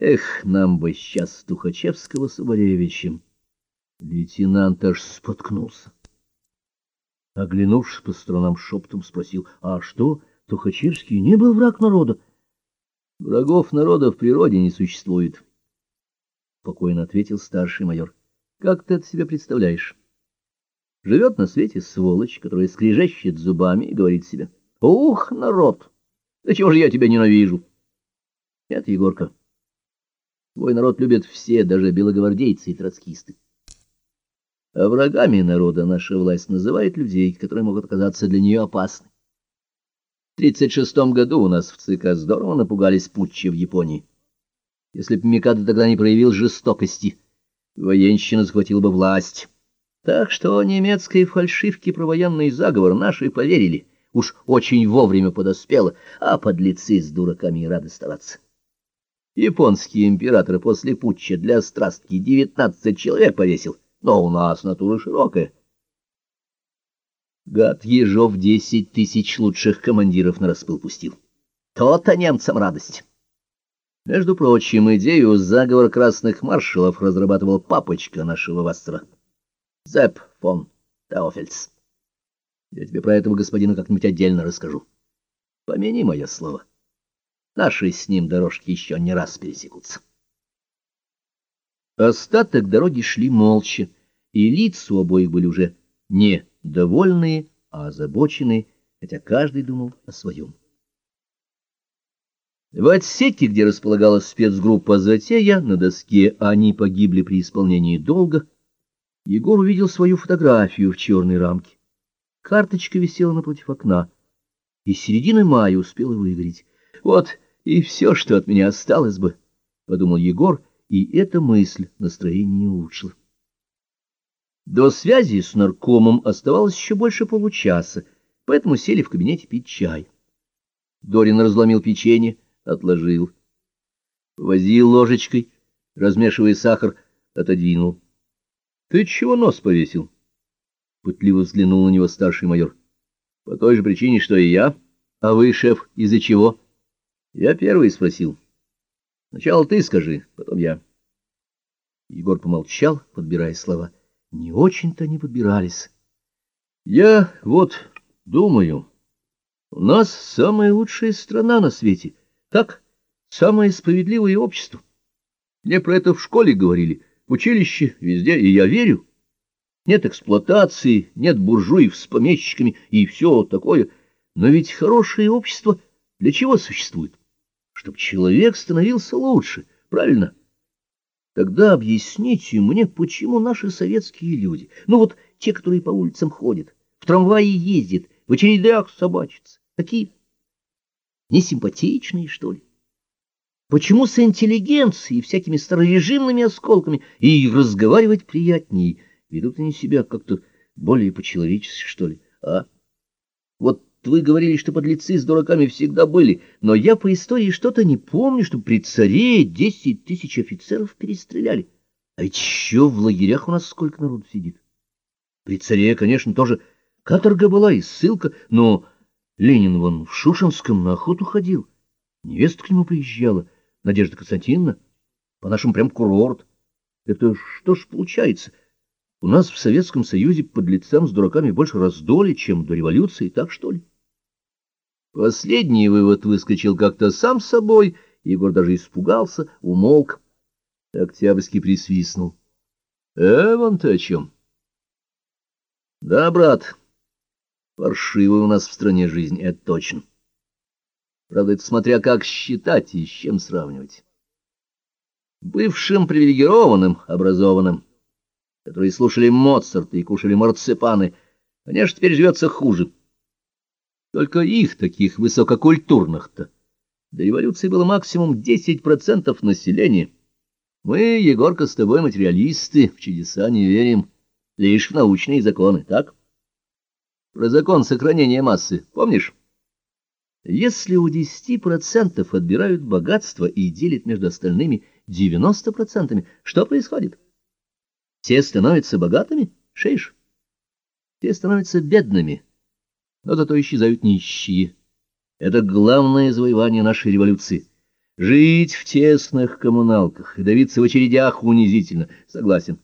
Эх, нам бы сейчас Тухачевского с. Лейтенант аж споткнулся. Оглянувшись по сторонам, шепотом спросил, а что, Тухачевский не был враг народа? Врагов народа в природе не существует, — спокойно ответил старший майор. Как ты это себе представляешь? Живет на свете сволочь, которая скрежещет зубами и говорит себе, «Ух, народ! Да чего же я тебя ненавижу?» Нет, Егорка, твой народ любят все, даже белогвардейцы и троцкисты. А врагами народа наша власть называет людей, которые могут оказаться для нее опасны. В 1936 году у нас в ЦК здорово напугались путчи в Японии. Если бы Микадо тогда не проявил жестокости, военщина захватила бы власть. Так что немецкой фальшивке про военный заговор наши поверили. Уж очень вовремя подоспело, а подлецы с дураками и рады стараться. Японский император после путча для страстки девятнадцать человек повесил, но у нас натура широкая. Гад Ежов десять тысяч лучших командиров на распыл пустил. То-то немцам радость. Между прочим, идею заговор красных маршалов разрабатывал папочка нашего Вастера, Зепп фон Теофельс. Я тебе про этого господина как-нибудь отдельно расскажу. Помяни мое слово. Наши с ним дорожки еще не раз пересекутся. Остаток дороги шли молча, и лица у обоих были уже не довольные, а озабоченные, хотя каждый думал о своем. В отсеке, где располагалась спецгруппа «Затея», на доске «Они погибли при исполнении долга», Егор увидел свою фотографию в черной рамке. Карточка висела напротив окна, и середины мая успела выгореть. «Вот и все, что от меня осталось бы», — подумал Егор, и эта мысль настроение не улучшила. До связи с наркомом оставалось еще больше получаса, поэтому сели в кабинете пить чай. Дорин разломил печенье, отложил. Возил ложечкой, размешивая сахар, отодвинул. — Ты чего нос повесил? — пытливо взглянул на него старший майор. — По той же причине, что и я. А вы, шеф, из-за чего? Я первый спросил. Сначала ты скажи, потом я. Егор помолчал, подбирая слова. Не очень-то не подбирались. Я вот думаю, у нас самая лучшая страна на свете — так, самое справедливое общество. Мне про это в школе говорили, в училище, везде, и я верю. Нет эксплуатации, нет буржуев с помещиками и все такое. Но ведь хорошее общество для чего существует? Чтобы человек становился лучше, правильно? Тогда объясните мне, почему наши советские люди, ну вот те, которые по улицам ходят, в трамвае ездят, в очередях собачатся, такие Несимпатичные, что ли? Почему с интеллигенцией, всякими старорежимными осколками, и разговаривать приятнее, ведут они себя как-то более по-человечески, что ли, а? Вот вы говорили, что подлецы с дураками всегда были, но я по истории что-то не помню, что при царе десять тысяч офицеров перестреляли. А ведь еще в лагерях у нас сколько народу сидит. При царе, конечно, тоже каторга была и ссылка, но... Ленин вон в Шушенском на охоту ходил. Невеста к нему приезжала, Надежда Константиновна. По-нашему прям курорт. Это что ж получается? У нас в Советском Союзе под лицам с дураками больше раздоли, чем до революции, так что ли? Последний вывод выскочил как-то сам собой. Егор даже испугался, умолк. Октябрьский присвистнул. — Э, вон ты о чем? — Да, брат. Паршивая у нас в стране жизнь, это точно. Правда, это смотря как считать и с чем сравнивать. Бывшим привилегированным, образованным, которые слушали Моцарта и кушали марципаны, конечно, теперь живется хуже. Только их, таких высококультурных-то, до революции было максимум 10% населения. Мы, Егорка, с тобой материалисты, в чудеса не верим, лишь в научные законы, так? Про закон сохранения массы, помнишь? Если у 10% отбирают богатство и делят между остальными 90%, что происходит? Все становятся богатыми, шейш? Все становятся бедными, но зато исчезают нищие. Это главное завоевание нашей революции. Жить в тесных коммуналках и давиться в очередях унизительно. Согласен.